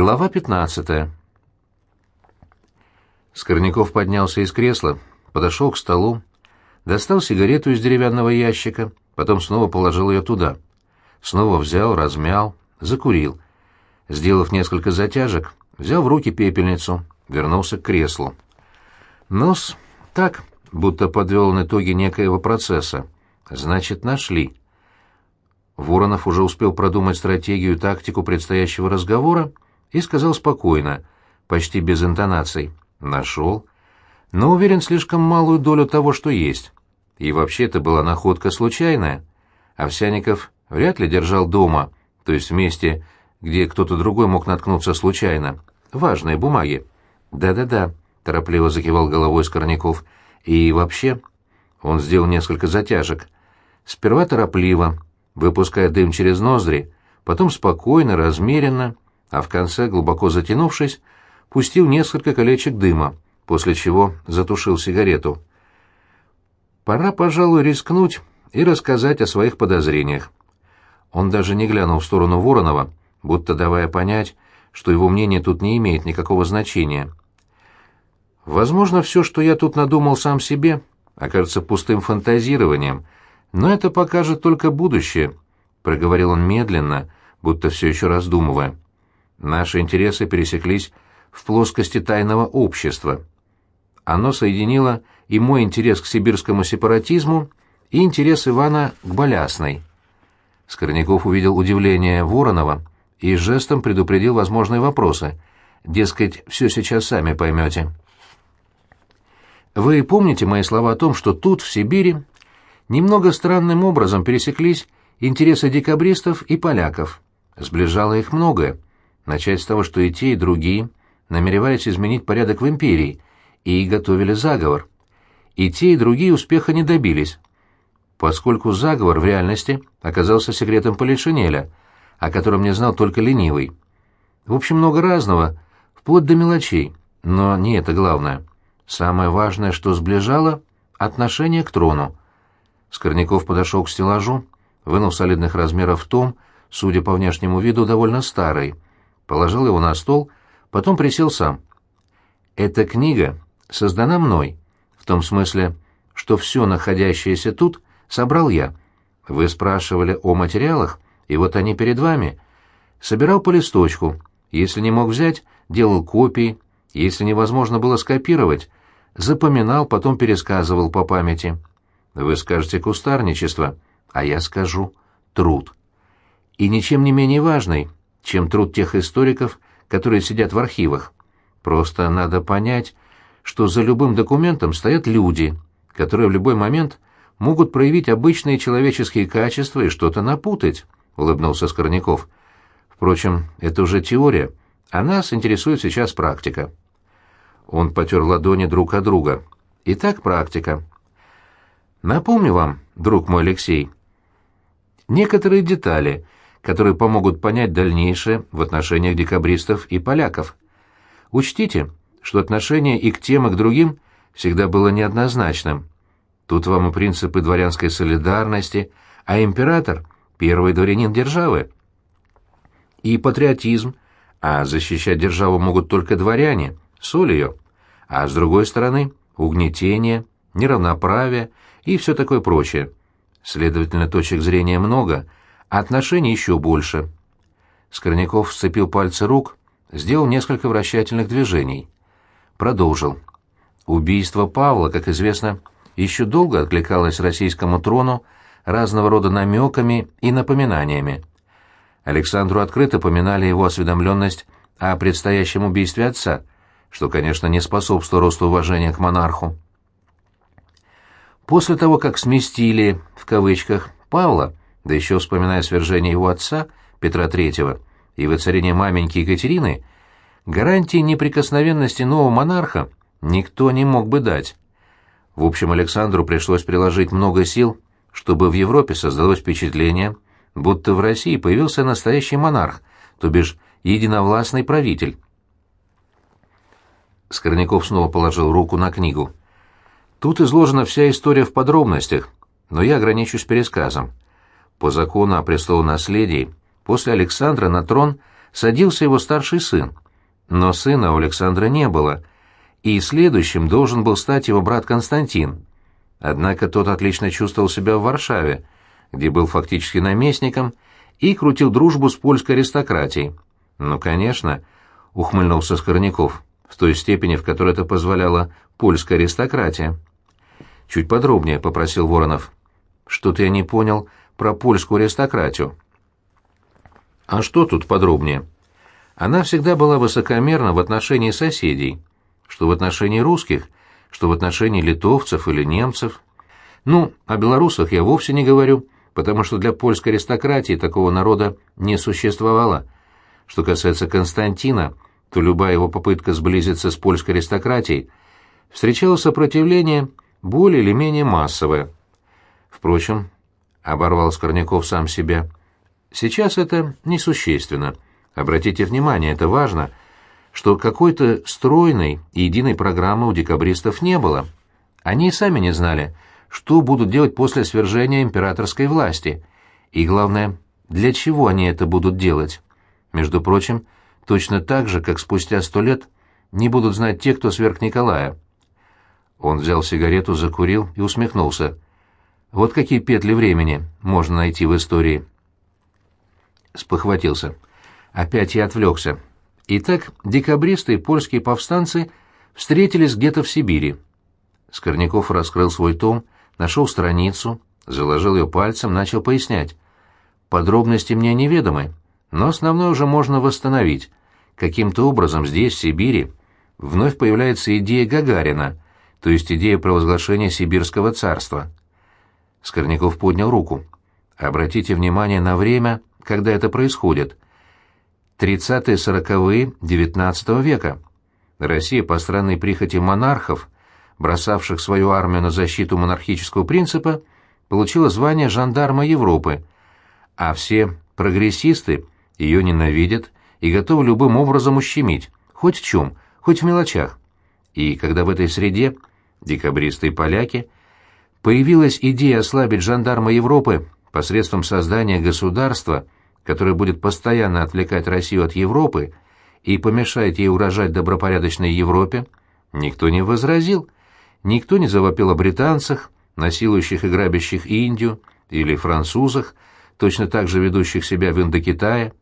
Глава 15. Скорняков поднялся из кресла, подошел к столу, достал сигарету из деревянного ящика, потом снова положил ее туда. Снова взял, размял, закурил. Сделав несколько затяжек, взял в руки пепельницу, вернулся к креслу. Нос так, будто подвел он итоги некоего процесса. Значит, нашли. Воронов уже успел продумать стратегию и тактику предстоящего разговора, и сказал спокойно, почти без интонаций. «Нашел. Но уверен, слишком малую долю того, что есть. И вообще это была находка случайная. Овсяников вряд ли держал дома, то есть в месте, где кто-то другой мог наткнуться случайно. Важные бумаги». «Да-да-да», — торопливо закивал головой Скорняков. «И вообще...» Он сделал несколько затяжек. Сперва торопливо, выпуская дым через ноздри, потом спокойно, размеренно — а в конце, глубоко затянувшись, пустил несколько колечек дыма, после чего затушил сигарету. Пора, пожалуй, рискнуть и рассказать о своих подозрениях. Он даже не глянул в сторону Воронова, будто давая понять, что его мнение тут не имеет никакого значения. Возможно, все, что я тут надумал сам себе, окажется пустым фантазированием, но это покажет только будущее, — проговорил он медленно, будто все еще раздумывая. Наши интересы пересеклись в плоскости тайного общества. Оно соединило и мой интерес к сибирскому сепаратизму, и интерес Ивана к Болясной. Скорняков увидел удивление Воронова и жестом предупредил возможные вопросы. Дескать, все сейчас сами поймете. Вы помните мои слова о том, что тут, в Сибири, немного странным образом пересеклись интересы декабристов и поляков. Сближало их многое. Начать с того, что и те, и другие намеревались изменить порядок в империи и готовили заговор. И те, и другие успеха не добились, поскольку заговор в реальности оказался секретом Полишинеля, о котором не знал только ленивый. В общем, много разного, вплоть до мелочей, но не это главное. Самое важное, что сближало — отношение к трону. Скорняков подошел к стеллажу, вынул солидных размеров том, судя по внешнему виду, довольно старый — положил его на стол, потом присел сам. «Эта книга создана мной, в том смысле, что все находящееся тут собрал я. Вы спрашивали о материалах, и вот они перед вами. Собирал по листочку, если не мог взять, делал копии, если невозможно было скопировать, запоминал, потом пересказывал по памяти. Вы скажете кустарничество, а я скажу труд. И ничем не менее важный, чем труд тех историков, которые сидят в архивах. Просто надо понять, что за любым документом стоят люди, которые в любой момент могут проявить обычные человеческие качества и что-то напутать, — улыбнулся Скорняков. Впрочем, это уже теория, а нас интересует сейчас практика. Он потер ладони друг от друга. Итак, практика. Напомню вам, друг мой Алексей, некоторые детали — которые помогут понять дальнейшее в отношениях декабристов и поляков. Учтите, что отношение и к тем, и к другим всегда было неоднозначным. Тут вам и принципы дворянской солидарности, а император — первый дворянин державы. И патриотизм, а защищать державу могут только дворяне, соль ее. А с другой стороны — угнетение, неравноправие и все такое прочее. Следовательно, точек зрения много — отношений еще больше. Скорняков сцепил пальцы рук, сделал несколько вращательных движений. Продолжил. Убийство Павла, как известно, еще долго откликалось российскому трону разного рода намеками и напоминаниями. Александру открыто поминали его осведомленность о предстоящем убийстве отца, что, конечно, не способствовало росту уважения к монарху. После того, как «сместили», в кавычках, Павла, да еще вспоминая свержение его отца, Петра III, и воцарение маменьки Екатерины, гарантии неприкосновенности нового монарха никто не мог бы дать. В общем, Александру пришлось приложить много сил, чтобы в Европе создалось впечатление, будто в России появился настоящий монарх, то бишь единовластный правитель. Скорняков снова положил руку на книгу. Тут изложена вся история в подробностях, но я ограничусь пересказом. По закону о престолонаследии после Александра на трон садился его старший сын. Но сына у Александра не было, и следующим должен был стать его брат Константин. Однако тот отлично чувствовал себя в Варшаве, где был фактически наместником, и крутил дружбу с польской аристократией. «Ну, конечно», — ухмыльнулся Скорняков, в той степени, в которой это позволяла польская аристократия. «Чуть подробнее», — попросил Воронов. «Что-то я не понял про польскую аристократию». «А что тут подробнее?» Она всегда была высокомерна в отношении соседей, что в отношении русских, что в отношении литовцев или немцев. Ну, о белорусах я вовсе не говорю, потому что для польской аристократии такого народа не существовало. Что касается Константина, то любая его попытка сблизиться с польской аристократией встречала сопротивление более или менее массовое. Впрочем, оборвал Скорняков сам себя, сейчас это несущественно — Обратите внимание, это важно, что какой-то стройной и единой программы у декабристов не было. Они и сами не знали, что будут делать после свержения императорской власти, и, главное, для чего они это будут делать. Между прочим, точно так же, как спустя сто лет не будут знать те, кто сверх Николая. Он взял сигарету, закурил и усмехнулся. Вот какие петли времени можно найти в истории. Спохватился. Опять я отвлекся. Итак, декабристы и польские повстанцы встретились где-то в Сибири. Скорняков раскрыл свой том, нашел страницу, заложил ее пальцем, начал пояснять. Подробности мне неведомы, но основное уже можно восстановить. Каким-то образом здесь, в Сибири, вновь появляется идея Гагарина, то есть идея провозглашения сибирского царства. Скорняков поднял руку. Обратите внимание на время, когда это происходит — 30-40-е XIX века. Россия по странной прихоти монархов, бросавших свою армию на защиту монархического принципа, получила звание жандарма Европы, а все прогрессисты ее ненавидят и готовы любым образом ущемить, хоть в чем, хоть в мелочах. И когда в этой среде, декабристы и поляки, появилась идея ослабить жандарма Европы посредством создания государства – который будет постоянно отвлекать Россию от Европы и помешает ей угрожать добропорядочной Европе, никто не возразил, никто не завопил о британцах, насилующих и грабящих Индию, или французах, точно так же ведущих себя в Индокитае.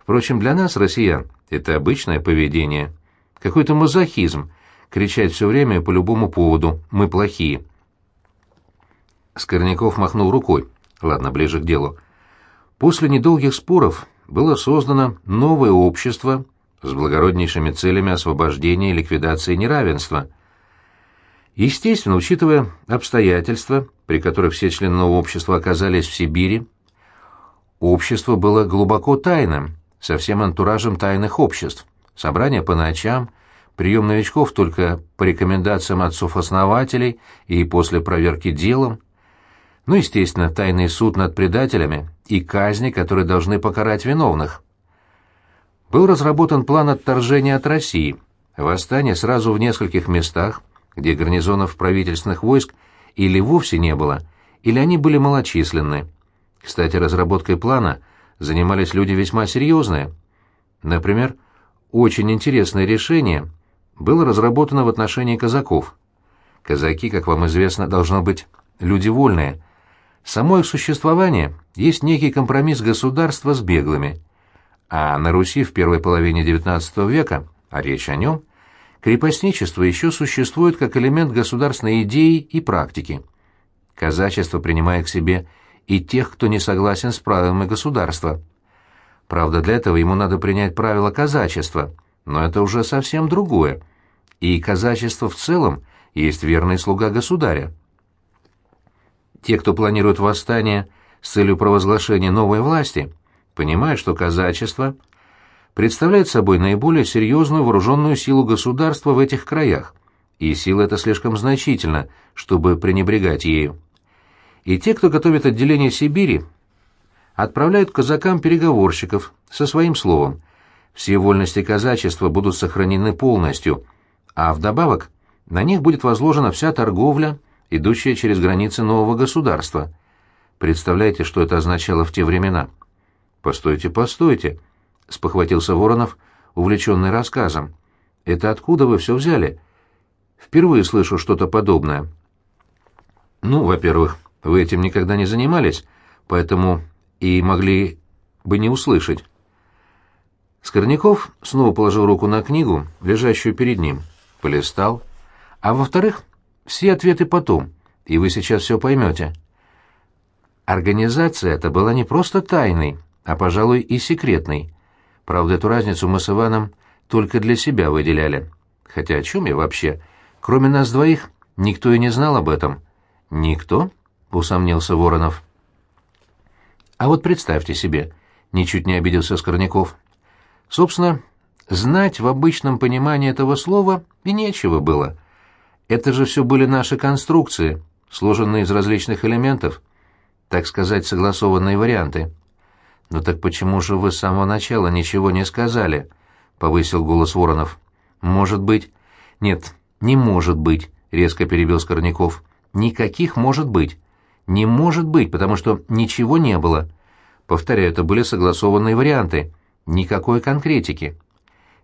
Впрочем, для нас, россиян, это обычное поведение. Какой-то мазохизм — кричать все время по любому поводу «мы плохие». Скорняков махнул рукой. Ладно, ближе к делу. После недолгих споров было создано новое общество с благороднейшими целями освобождения и ликвидации неравенства. Естественно, учитывая обстоятельства, при которых все члены нового общества оказались в Сибири, общество было глубоко тайным, со всем антуражем тайных обществ, собрания по ночам, прием новичков только по рекомендациям отцов-основателей и после проверки делом, ну, естественно, тайный суд над предателями и казни, которые должны покарать виновных. Был разработан план отторжения от России, восстание сразу в нескольких местах, где гарнизонов правительственных войск или вовсе не было, или они были малочисленны. Кстати, разработкой плана занимались люди весьма серьезные. Например, очень интересное решение было разработано в отношении казаков. Казаки, как вам известно, должно быть люди вольные – Само их существование есть некий компромисс государства с беглыми. А на Руси в первой половине XIX века, а речь о нем, крепостничество еще существует как элемент государственной идеи и практики. Казачество принимает к себе и тех, кто не согласен с правилами государства. Правда, для этого ему надо принять правила казачества, но это уже совсем другое. И казачество в целом есть верный слуга государя. Те, кто планирует восстание с целью провозглашения новой власти, понимают, что казачество представляет собой наиболее серьезную вооруженную силу государства в этих краях, и сила эта слишком значительна, чтобы пренебрегать ею. И те, кто готовит отделение Сибири, отправляют казакам переговорщиков со своим словом. Все вольности казачества будут сохранены полностью, а вдобавок на них будет возложена вся торговля, идущая через границы нового государства. Представляете, что это означало в те времена? Постойте, постойте. — спохватился Воронов, увлеченный рассказом. «Это откуда вы все взяли? Впервые слышу что-то подобное». «Ну, во-первых, вы этим никогда не занимались, поэтому и могли бы не услышать». Скорняков снова положил руку на книгу, лежащую перед ним, полистал. «А во-вторых, все ответы потом, и вы сейчас все поймете». Организация эта была не просто тайной, а, пожалуй, и секретной. Правда, эту разницу мы с Иваном только для себя выделяли. Хотя о чем я вообще? Кроме нас двоих, никто и не знал об этом. «Никто?» — усомнился Воронов. «А вот представьте себе», — ничуть не обиделся Скорняков. «Собственно, знать в обычном понимании этого слова и нечего было. Это же все были наши конструкции, сложенные из различных элементов так сказать, согласованные варианты. «Ну так почему же вы с самого начала ничего не сказали?» — повысил голос Воронов. «Может быть...» «Нет, не может быть», — резко перебил Скорняков. «Никаких может быть. Не может быть, потому что ничего не было. Повторяю, это были согласованные варианты. Никакой конкретики.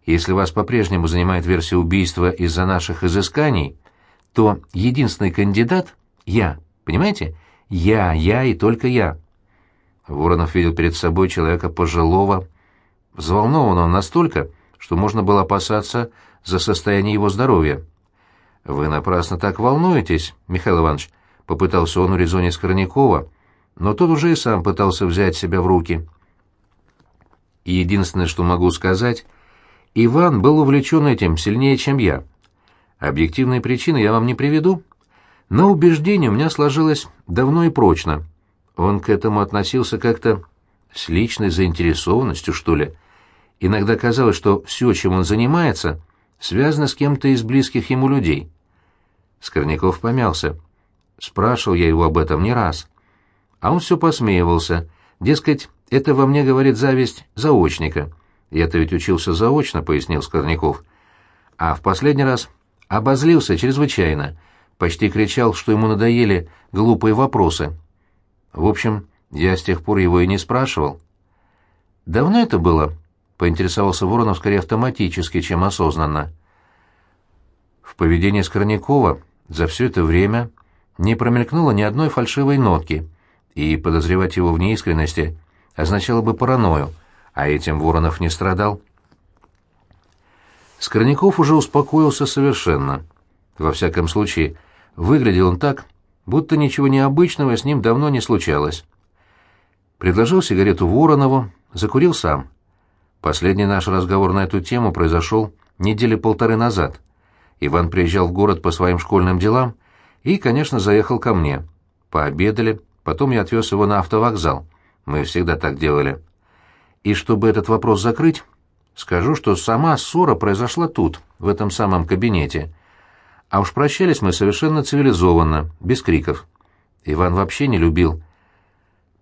Если вас по-прежнему занимает версия убийства из-за наших изысканий, то единственный кандидат — я, понимаете? Я, я и только я. Воронов видел перед собой человека пожилого, взволнованного настолько, что можно было опасаться за состояние его здоровья. «Вы напрасно так волнуетесь, Михаил Иванович», — попытался он урезонить Скорнякова, но тот уже и сам пытался взять себя в руки. И единственное, что могу сказать, Иван был увлечен этим сильнее, чем я. Объективные причины я вам не приведу, но убеждение у меня сложилось давно и прочно. Он к этому относился как-то с личной заинтересованностью, что ли. Иногда казалось, что все, чем он занимается, связано с кем-то из близких ему людей. Скорняков помялся. Спрашивал я его об этом не раз. А он все посмеивался. Дескать, это во мне говорит зависть заочника. Я-то ведь учился заочно, пояснил Скорняков. А в последний раз обозлился чрезвычайно — почти кричал, что ему надоели глупые вопросы. В общем, я с тех пор его и не спрашивал. «Давно это было?» — поинтересовался Воронов скорее автоматически, чем осознанно. В поведении Скорнякова за все это время не промелькнуло ни одной фальшивой нотки, и подозревать его в неискренности означало бы паранойю, а этим Воронов не страдал. Скорняков уже успокоился совершенно. Во всяком случае, Выглядел он так, будто ничего необычного с ним давно не случалось. Предложил сигарету Воронову, закурил сам. Последний наш разговор на эту тему произошел недели полторы назад. Иван приезжал в город по своим школьным делам и, конечно, заехал ко мне. Пообедали, потом я отвез его на автовокзал. Мы всегда так делали. И чтобы этот вопрос закрыть, скажу, что сама ссора произошла тут, в этом самом кабинете — а уж прощались мы совершенно цивилизованно, без криков. Иван вообще не любил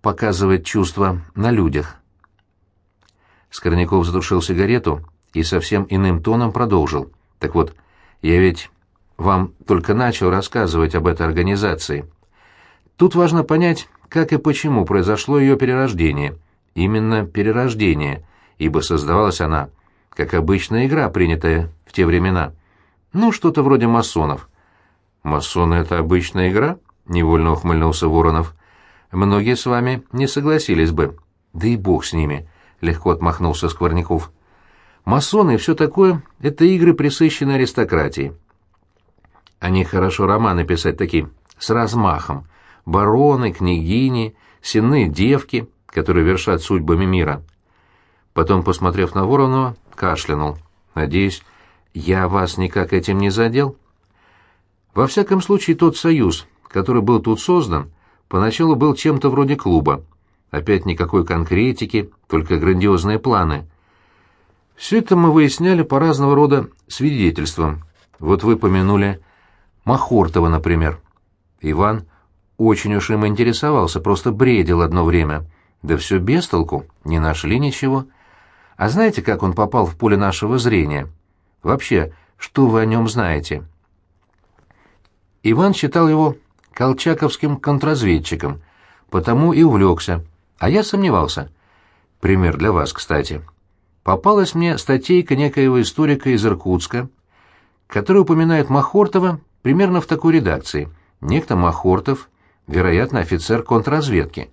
показывать чувства на людях. Скорняков задушил сигарету и совсем иным тоном продолжил. «Так вот, я ведь вам только начал рассказывать об этой организации. Тут важно понять, как и почему произошло ее перерождение. Именно перерождение, ибо создавалась она, как обычная игра, принятая в те времена». Ну, что-то вроде масонов. Масоны — это обычная игра? — невольно ухмыльнулся Воронов. Многие с вами не согласились бы. Да и бог с ними, — легко отмахнулся Скворняков. Масоны и все такое — это игры присыщенной аристократии. Они хорошо романы писать такие, с размахом. Бароны, княгини, сенные девки, которые вершат судьбами мира. Потом, посмотрев на Воронова, кашлянул. Надеюсь, я вас никак этим не задел? Во всяком случае, тот союз, который был тут создан, поначалу был чем-то вроде клуба. Опять никакой конкретики, только грандиозные планы. Все это мы выясняли по разного рода свидетельствам. Вот вы помянули Махортова, например. Иван очень уж им интересовался, просто бредил одно время. Да все без толку, не нашли ничего. А знаете, как он попал в поле нашего зрения?» Вообще, что вы о нем знаете?» Иван считал его колчаковским контрразведчиком, потому и увлекся, а я сомневался. Пример для вас, кстати. попалась мне статейка некоего историка из Иркутска, который упоминает Махортова примерно в такой редакции. Некто Махортов, вероятно, офицер контрразведки.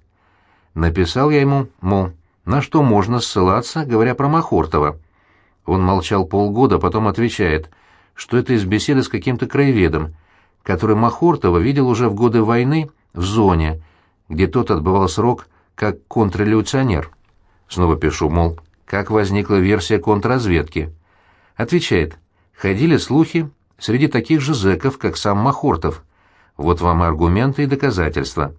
Написал я ему, мол, на что можно ссылаться, говоря про Махортова. Он молчал полгода, потом отвечает, что это из беседы с каким-то краеведом, который Махортова видел уже в годы войны в зоне, где тот отбывал срок как контрреволюционер. Снова пишу, мол, как возникла версия контрразведки. Отвечает, ходили слухи среди таких же зэков, как сам Махортов. Вот вам аргументы и доказательства.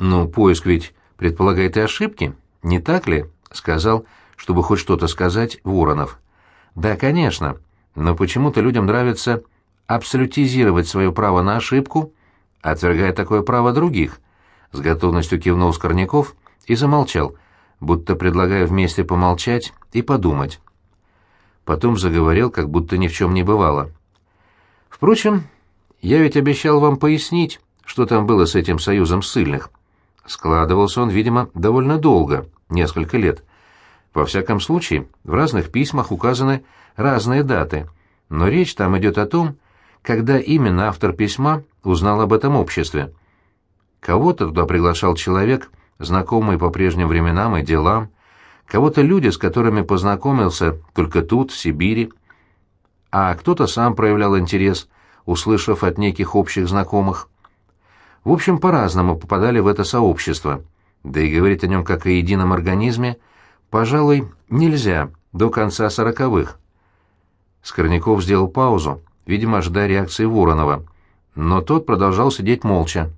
«Ну, поиск ведь предполагает и ошибки, не так ли?» — сказал, чтобы хоть что-то сказать, Воронов. «Да, конечно, но почему-то людям нравится абсолютизировать свое право на ошибку, отвергая такое право других», — с готовностью кивнул Скорняков и замолчал, будто предлагая вместе помолчать и подумать. Потом заговорил, как будто ни в чем не бывало. «Впрочем, я ведь обещал вам пояснить, что там было с этим союзом ссыльных. Складывался он, видимо, довольно долго, несколько лет. Во всяком случае, в разных письмах указаны разные даты, но речь там идет о том, когда именно автор письма узнал об этом обществе. Кого-то туда приглашал человек, знакомый по прежним временам и делам, кого-то люди, с которыми познакомился только тут, в Сибири, а кто-то сам проявлял интерес, услышав от неких общих знакомых. В общем, по-разному попадали в это сообщество, да и говорить о нем как о едином организме, пожалуй, нельзя до конца сороковых. Скорняков сделал паузу, видимо, ожидая реакции Воронова, но тот продолжал сидеть молча.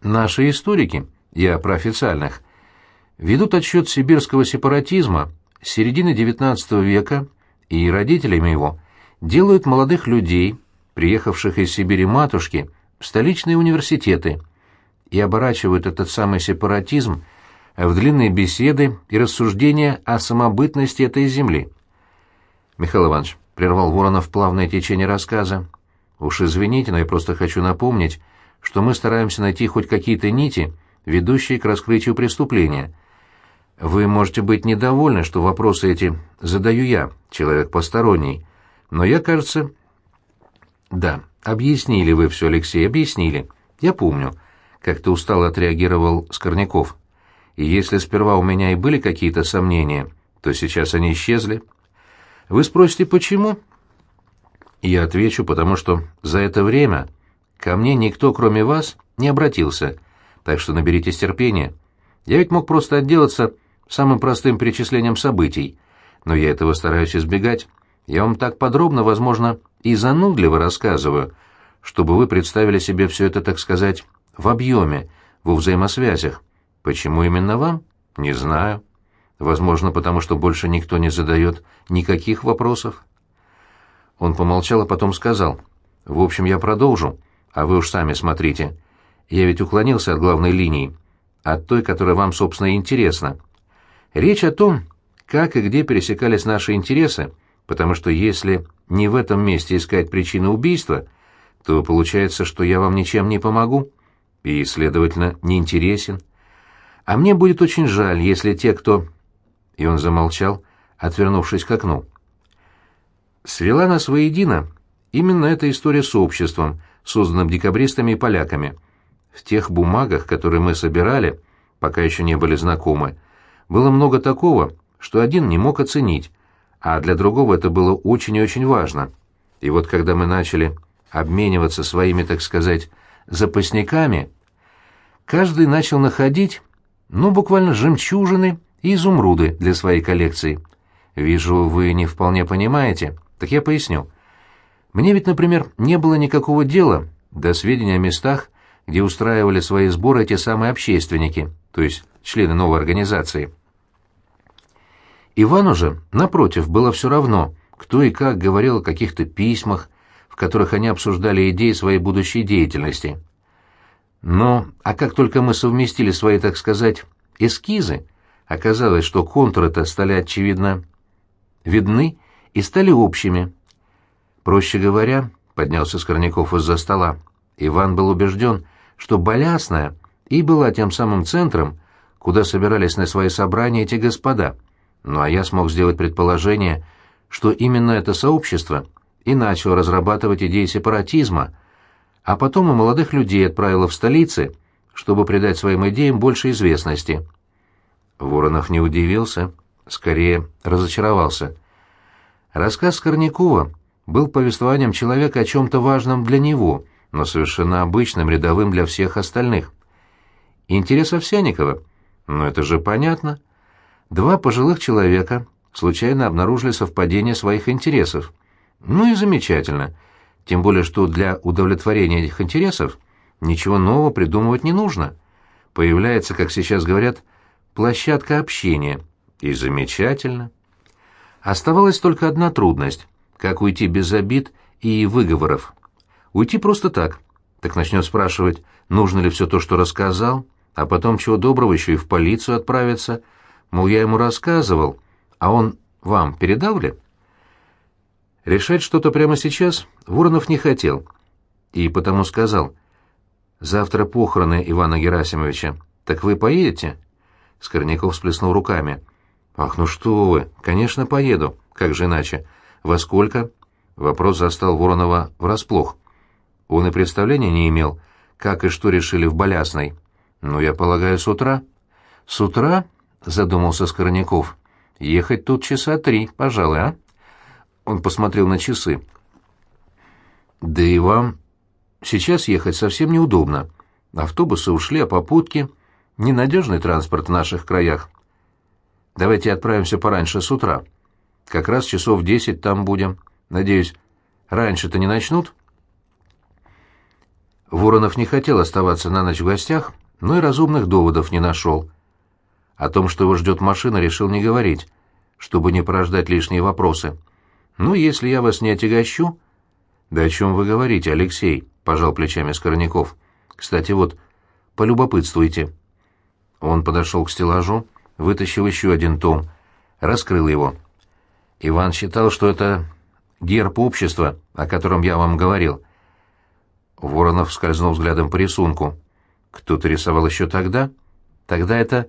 Наши историки, я про официальных, ведут отсчет сибирского сепаратизма с середины XIX века и родителями его делают молодых людей, приехавших из Сибири матушки, столичные университеты и оборачивают этот самый сепаратизм в длинные беседы и рассуждения о самобытности этой земли. Михаил Иванович прервал Воронов плавное течение рассказа. «Уж извините, но я просто хочу напомнить, что мы стараемся найти хоть какие-то нити, ведущие к раскрытию преступления. Вы можете быть недовольны, что вопросы эти задаю я, человек посторонний, но я, кажется... Да, объяснили вы все, Алексей, объяснили. Я помню, как ты устало отреагировал Скорняков. И если сперва у меня и были какие-то сомнения, то сейчас они исчезли. Вы спросите, почему? Я отвечу, потому что за это время Ко мне никто, кроме вас, не обратился, так что наберитесь терпения. Я ведь мог просто отделаться самым простым перечислением событий, но я этого стараюсь избегать. Я вам так подробно, возможно, и занудливо рассказываю, чтобы вы представили себе все это, так сказать, в объеме, во взаимосвязях. Почему именно вам? Не знаю. Возможно, потому что больше никто не задает никаких вопросов. Он помолчал, а потом сказал, «В общем, я продолжу а вы уж сами смотрите. Я ведь уклонился от главной линии, от той, которая вам, собственно, и интересна. Речь о том, как и где пересекались наши интересы, потому что если не в этом месте искать причины убийства, то получается, что я вам ничем не помогу и, следовательно, не интересен. А мне будет очень жаль, если те, кто...» И он замолчал, отвернувшись к окну. Свела нас воедино именно эта история с обществом, созданным декабристами и поляками. В тех бумагах, которые мы собирали, пока еще не были знакомы, было много такого, что один не мог оценить, а для другого это было очень и очень важно. И вот когда мы начали обмениваться своими, так сказать, запасниками, каждый начал находить, ну, буквально жемчужины и изумруды для своей коллекции. Вижу, вы не вполне понимаете, так я поясню. Мне ведь, например, не было никакого дела до сведения о местах, где устраивали свои сборы эти самые общественники, то есть члены новой организации. Ивану же, напротив, было все равно, кто и как говорил о каких-то письмах, в которых они обсуждали идеи своей будущей деятельности. Но, а как только мы совместили свои, так сказать, эскизы, оказалось, что контуры-то стали, очевидно, видны и стали общими, Проще говоря, поднялся Скорняков из-за стола, Иван был убежден, что Болясная и была тем самым центром, куда собирались на свои собрания эти господа. Ну а я смог сделать предположение, что именно это сообщество и начало разрабатывать идеи сепаратизма, а потом и молодых людей отправило в столицы, чтобы придать своим идеям больше известности. Воронов не удивился, скорее разочаровался. Рассказ Скорнякова был повествованием человека о чем-то важном для него, но совершенно обычным, рядовым для всех остальных. Интерес Овсяникова? Ну это же понятно. Два пожилых человека случайно обнаружили совпадение своих интересов. Ну и замечательно. Тем более, что для удовлетворения этих интересов ничего нового придумывать не нужно. Появляется, как сейчас говорят, площадка общения. И замечательно. Оставалась только одна трудность — как уйти без обид и выговоров. Уйти просто так. Так начнет спрашивать, нужно ли все то, что рассказал, а потом чего доброго еще и в полицию отправиться. Мол, я ему рассказывал, а он вам передал ли? Решать что-то прямо сейчас Воронов не хотел, и потому сказал, «Завтра похороны Ивана Герасимовича. Так вы поедете?» Скорняков всплеснул руками. «Ах, ну что вы! Конечно, поеду. Как же иначе? Во сколько?» Вопрос застал Воронова врасплох. Он и представления не имел, как и что решили в Болясной. «Ну, я полагаю, с утра». «С утра?» — задумался Скорняков. «Ехать тут часа три, пожалуй, а?» Он посмотрел на часы. «Да и вам сейчас ехать совсем неудобно. Автобусы ушли, а попутки — ненадежный транспорт в наших краях. Давайте отправимся пораньше с утра. Как раз часов десять там будем. Надеюсь, раньше-то не начнут?» Воронов не хотел оставаться на ночь в гостях, но и разумных доводов не нашел. О том, что его ждет машина, решил не говорить, чтобы не порождать лишние вопросы. «Ну, если я вас не отягощу...» «Да о чем вы говорите, Алексей?» — пожал плечами Скорняков. «Кстати, вот, полюбопытствуйте». Он подошел к стеллажу, вытащил еще один том, раскрыл его. Иван считал, что это герб общества, о котором я вам говорил. Воронов скользнул взглядом по рисунку. Кто-то рисовал еще тогда? Тогда это...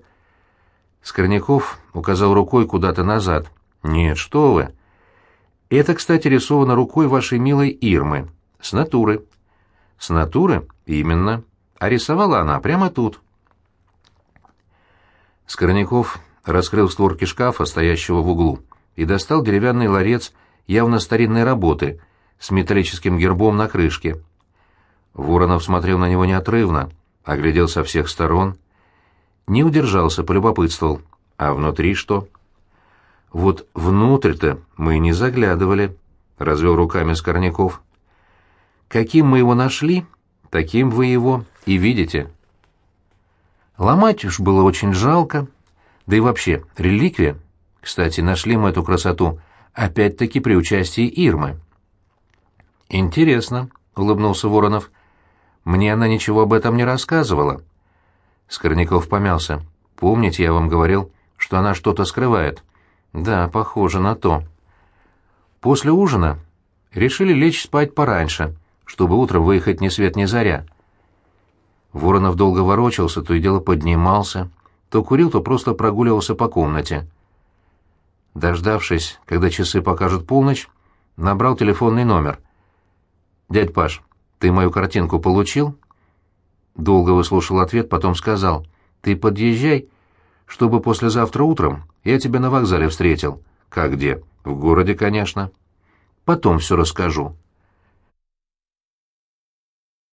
Скорняков указал рукой куда-то назад. «Нет, что вы!» «Это, кстати, рисовано рукой вашей милой Ирмы. С натуры». «С натуры? Именно. А рисовала она прямо тут». Скорняков раскрыл створки шкафа, стоящего в углу, и достал деревянный ларец явно старинной работы с металлическим гербом на крышке. Воронов смотрел на него неотрывно, оглядел со всех сторон. Не удержался, полюбопытствовал. А внутри что? Вот внутрь-то мы и не заглядывали, — развел руками Скорняков. Каким мы его нашли, таким вы его и видите. Ломать уж было очень жалко. Да и вообще, реликвия. Кстати, нашли мы эту красоту опять-таки при участии Ирмы. «Интересно», — улыбнулся Воронов. «Мне она ничего об этом не рассказывала». Скорняков помялся. «Помните, я вам говорил, что она что-то скрывает?» «Да, похоже на то». После ужина решили лечь спать пораньше, чтобы утром выехать ни свет ни заря. Воронов долго ворочался, то и дело поднимался, то курил, то просто прогуливался по комнате. Дождавшись, когда часы покажут полночь, набрал телефонный номер. «Дядь Паш, ты мою картинку получил?» Долго выслушал ответ, потом сказал. «Ты подъезжай, чтобы послезавтра утром я тебя на вокзале встретил». «Как где?» «В городе, конечно». «Потом все расскажу».